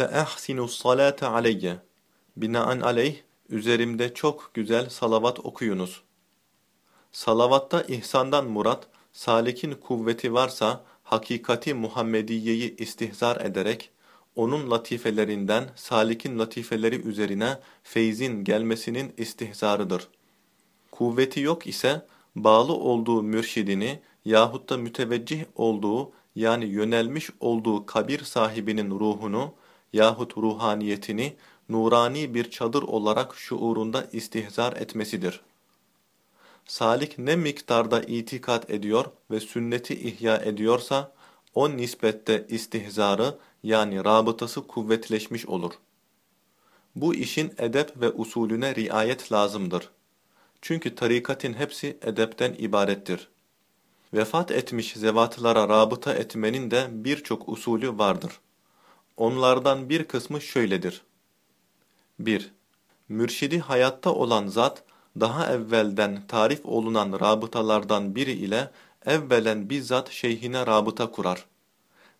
فَاَحْسِنُوا الصَّلَاةَ عَلَيَّ Binaenaleyh, üzerimde çok güzel salavat okuyunuz. Salavatta ihsandan murat, salikin kuvveti varsa, hakikati Muhammediye'yi istihzar ederek, onun latifelerinden salikin latifeleri üzerine feyzin gelmesinin istihzarıdır. Kuvveti yok ise, bağlı olduğu mürşidini yahut da müteveccih olduğu yani yönelmiş olduğu kabir sahibinin ruhunu yahut ruhaniyetini nurani bir çadır olarak şuurunda istihzar etmesidir. Salik ne miktarda itikat ediyor ve sünneti ihya ediyorsa, o nispette istihzarı yani rabıtası kuvvetleşmiş olur. Bu işin edep ve usulüne riayet lazımdır. Çünkü tarikatın hepsi edepten ibarettir. Vefat etmiş zevatlara rabıta etmenin de birçok usulü vardır. Onlardan bir kısmı şöyledir. 1. Mürşidi hayatta olan zat, daha evvelden tarif olunan rabıtalardan biri ile evvelen bizzat şeyhine rabıta kurar.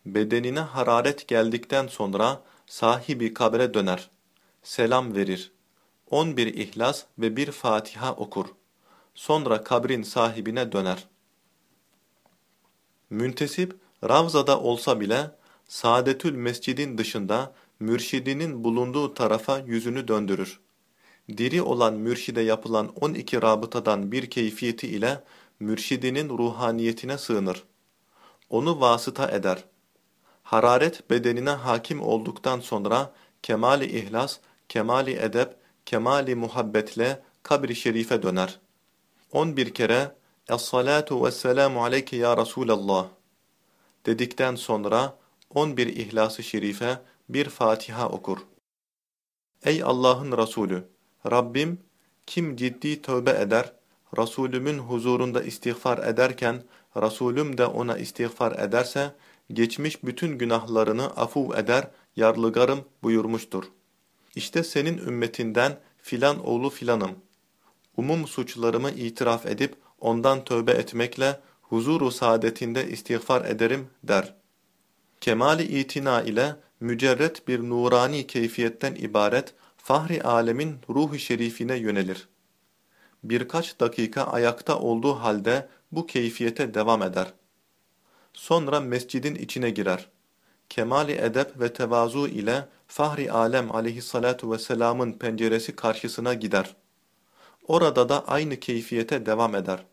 Bedenine hararet geldikten sonra sahibi kabre döner. Selam verir. 11 İhlas ve bir Fatiha okur. Sonra kabrin sahibine döner. Müntesip, Ravza'da olsa bile, Saadetül Mescid'in dışında mürşidinin bulunduğu tarafa yüzünü döndürür. Diri olan mürşide yapılan 12 rabıtadan bir keyfiyeti ile mürşidinin ruhaniyetine sığınır. Onu vasıta eder. Hararet bedenine hakim olduktan sonra kemali ihlas, kemali edep, kemali muhabbetle kabri şerife döner. 11 kere Es-salatu vesselamu aleyke ya Resulallah dedikten sonra 11 İhlas-ı Şerife bir Fatiha okur. Ey Allah'ın Resulü! Rabbim, kim ciddi tövbe eder, Resulümün huzurunda istiğfar ederken, Resulüm de ona istiğfar ederse, geçmiş bütün günahlarını afu eder, yarlıgarım buyurmuştur. İşte senin ümmetinden filan oğlu filanım. Umum suçlarımı itiraf edip, ondan tövbe etmekle, huzuru saadetinde istiğfar ederim der. Kemali itina ile mücerret bir nurani keyfiyetten ibaret fahri alemin ruhu şerifine yönelir. Birkaç dakika ayakta olduğu halde bu keyfiyete devam eder. Sonra mescidin içine girer. Kemali edep ve tevazu ile fahri alem aleyhissalatu vesselamın penceresi karşısına gider. Orada da aynı keyfiyete devam eder.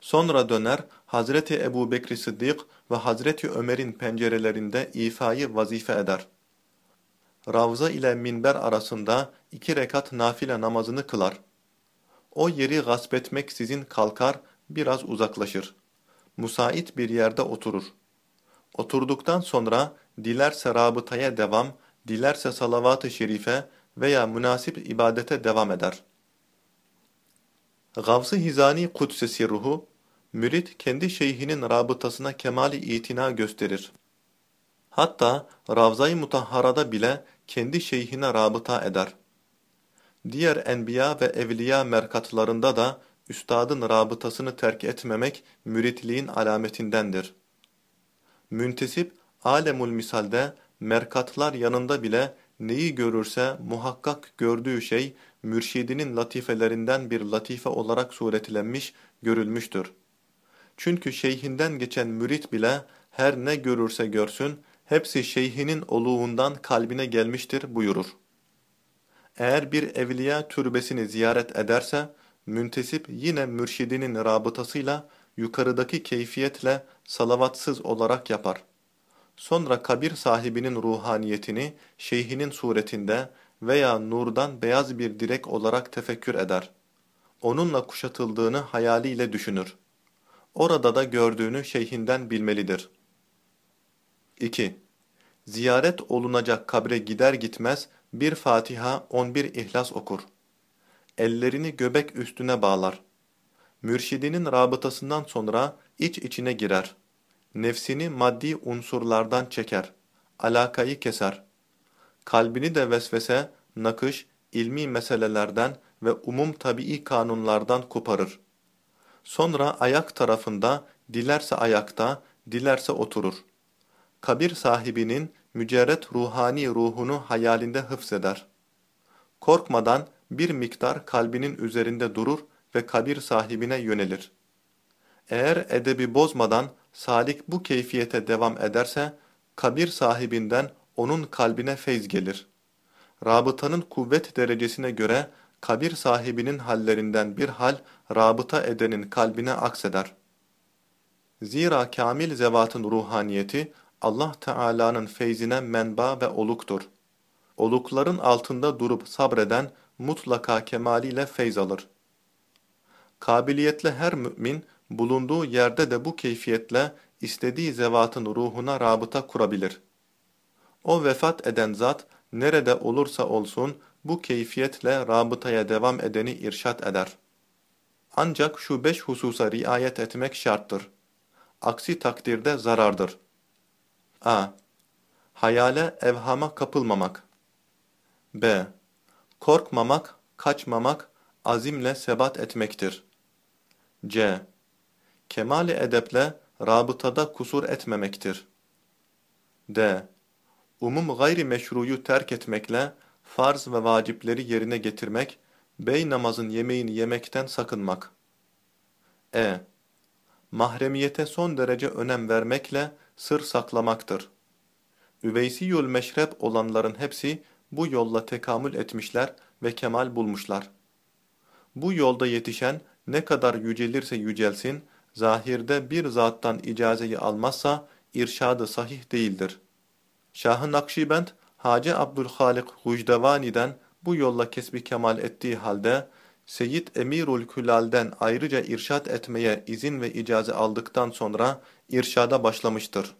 Sonra döner Hazreti Ebu Bekri Sıddık ve Hazreti Ömer'in pencerelerinde ifayı vazife eder. Ravza ile minber arasında iki rekat nafile namazını kılar. O yeri gasp etmek sizin kalkar, biraz uzaklaşır. Musait bir yerde oturur. Oturduktan sonra dilerse rabıtaya devam, dilerse salavat-ı şerife veya münasip ibadete devam eder. Gavs-ı Hizani Kudsesi ruhu, mürit kendi şeyhinin rabıtasına kemali itina gösterir. Hatta Ravza-i Mutahhara'da bile kendi şeyhine rabıta eder. Diğer enbiya ve evliya merkatlarında da üstadın rabıtasını terk etmemek müritliğin alametindendir. Müntesip, alemul misalde merkatlar yanında bile neyi görürse muhakkak gördüğü şey mürşidinin latifelerinden bir latife olarak suretlenmiş, görülmüştür. Çünkü şeyhinden geçen mürit bile her ne görürse görsün, hepsi şeyhinin oluğundan kalbine gelmiştir buyurur. Eğer bir evliya türbesini ziyaret ederse, müntesip yine mürşidinin rabıtasıyla yukarıdaki keyfiyetle salavatsız olarak yapar. Sonra kabir sahibinin ruhaniyetini şeyhinin suretinde veya nurdan beyaz bir direk olarak tefekkür eder. Onunla kuşatıldığını hayaliyle düşünür. Orada da gördüğünü şeyhinden bilmelidir. 2. Ziyaret olunacak kabre gider gitmez bir Fatiha 11 İhlas okur. Ellerini göbek üstüne bağlar. Mürşidinin rabıtasından sonra iç içine girer. Nefsini maddi unsurlardan çeker. Alakayı keser. Kalbini de vesvese, nakış, ilmi meselelerden ve umum tabii kanunlardan koparır. Sonra ayak tarafında, dilerse ayakta, dilerse oturur. Kabir sahibinin mücerret ruhani ruhunu hayalinde hıfzeder. Korkmadan bir miktar kalbinin üzerinde durur ve kabir sahibine yönelir. Eğer edebi bozmadan salik bu keyfiyete devam ederse, kabir sahibinden onun kalbine feyz gelir. Rabıtanın kuvvet derecesine göre kabir sahibinin hallerinden bir hal rabıta edenin kalbine akseder. Zira kamil zevatın ruhaniyeti Allah Teala'nın feyzine menba ve oluktur. Olukların altında durup sabreden mutlaka kemaliyle feyz alır. Kabiliyetli her mümin bulunduğu yerde de bu keyfiyetle istediği zevatın ruhuna rabıta kurabilir. O vefat eden zat nerede olursa olsun bu keyfiyetle rabıtaya devam edeni irşat eder. Ancak şu beş hususa riayet etmek şarttır. Aksi takdirde zarardır. a. Hayale, evhama kapılmamak. b. Korkmamak, kaçmamak, azimle sebat etmektir. c. Kemali edeple rabıtada kusur etmemektir. d. Umum gayri meşruyu terk etmekle farz ve vacipleri yerine getirmek, bey namazın yemeğini yemekten sakınmak. e. Mahremiyete son derece önem vermekle sır saklamaktır. Üveysiyül meşrep olanların hepsi bu yolla tekamül etmişler ve kemal bulmuşlar. Bu yolda yetişen ne kadar yücelirse yücelsin, zahirde bir zattan icazeyi almazsa irşadı sahih değildir. Şah-ı Nakşibend, Hacı Abdülhalik Hucdevani'den bu yolla kesbi kemal ettiği halde, Seyyid Emirul Külal'den ayrıca irşat etmeye izin ve icaze aldıktan sonra irşada başlamıştır.